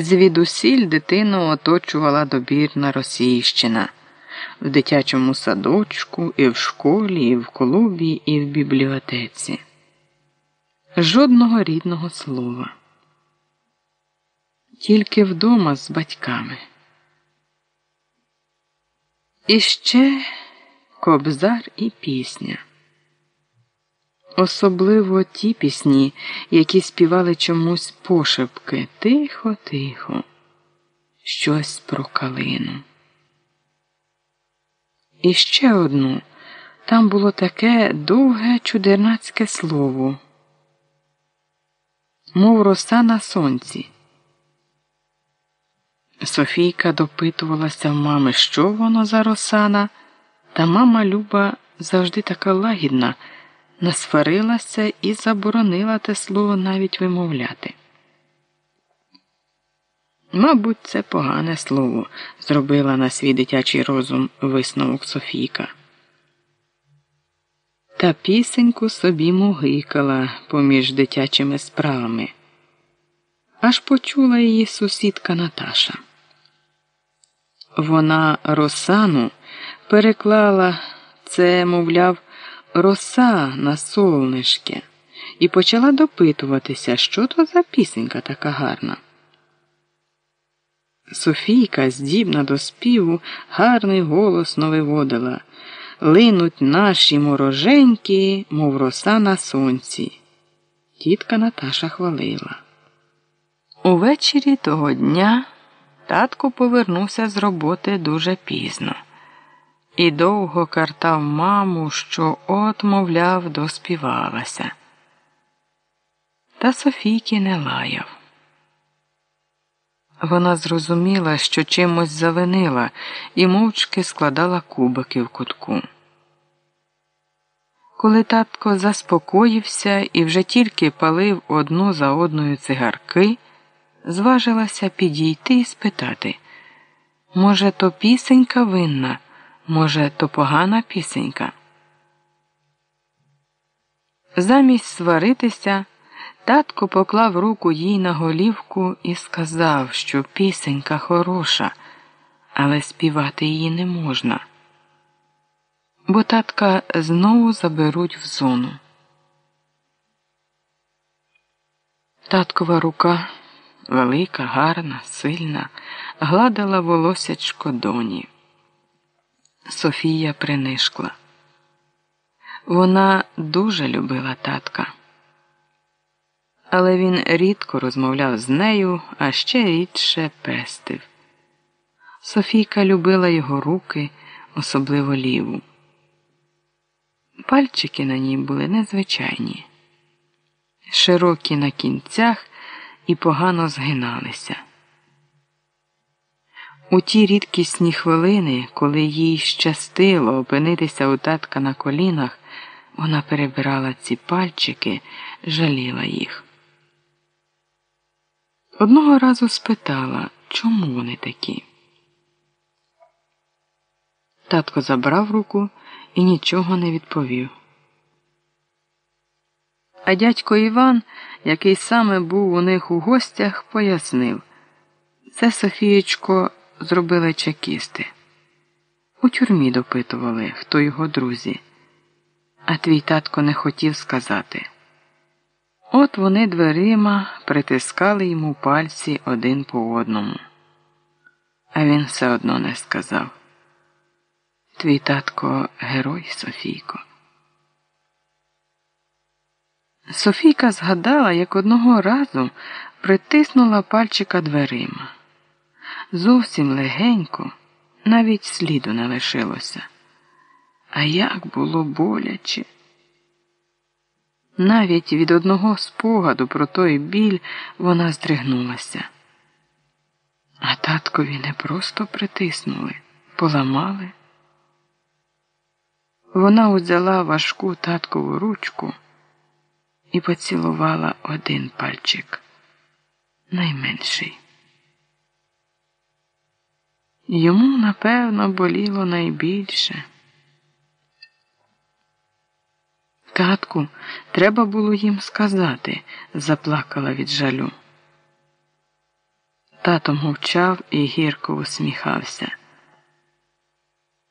Звідусіль дитину оточувала добірна російщина в дитячому садочку, і в школі, і в клубі, і в бібліотеці. Жодного рідного слова. Тільки вдома з батьками. І ще кобзар і пісня. Особливо ті пісні, які співали чомусь пошепки. Тихо, тихо, щось про калину. І ще одну. Там було таке довге чудернацьке слово, мов роса на сонці. Софійка допитувалася в мами, що воно за росана, та мама Люба завжди така лагідна насварилася і заборонила те слово навіть вимовляти. Мабуть, це погане слово, зробила на свій дитячий розум висновок Софійка. Та пісеньку собі мугикала поміж дитячими справами. Аж почула її сусідка Наташа. Вона Росану переклала це, мовляв, роса на солнишке і почала допитуватися, що то за пісенька така гарна. Софійка, здібна до співу, гарний голосно виводила Линуть наші мороженькі, мов роса на сонці. Тітка Наташа хвалила. Увечері того дня татко повернувся з роботи дуже пізно і довго картав маму, що от, мовляв, доспівалася. Та Софійки не лаяв. Вона зрозуміла, що чимось завинила, і мовчки складала кубики в кутку. Коли татко заспокоївся і вже тільки палив одну за одною цигарки, зважилася підійти і спитати може, то пісенька винна? Може, то погана пісенька? Замість сваритися, татко поклав руку їй на голівку і сказав, що пісенька хороша, але співати її не можна, бо татка знову заберуть в зону. Таткова рука велика, гарна, сильна, гладила волосячко доні. Софія принишкла. Вона дуже любила татка, але він рідко розмовляв з нею, а ще рідше пестив. Софійка любила його руки, особливо ліву. Пальчики на ній були незвичайні, широкі на кінцях і погано згиналися. У ті рідкісні хвилини, коли їй щастило опинитися у татка на колінах, вона перебирала ці пальчики, жаліла їх. Одного разу спитала, чому вони такі. Татко забрав руку і нічого не відповів. А дядько Іван, який саме був у них у гостях, пояснив це Софієчко зробили чекісти. У тюрмі допитували, хто його друзі, а твій татко не хотів сказати. От вони дверима притискали йому пальці один по одному. А він все одно не сказав. Твій татко герой Софійко. Софійка згадала, як одного разу притиснула пальчика дверима зовсім легенько, навіть сліду не лишилося. А як було боляче. Навіть від одного спогаду про той біль вона здригнулася. А таткові не просто притиснули, поламали. Вона узяла важку таткову ручку і поцілувала один пальчик найменший. Йому, напевно, боліло найбільше. Татку, треба було їм сказати, заплакала від жалю. Тато мовчав і гірко усміхався.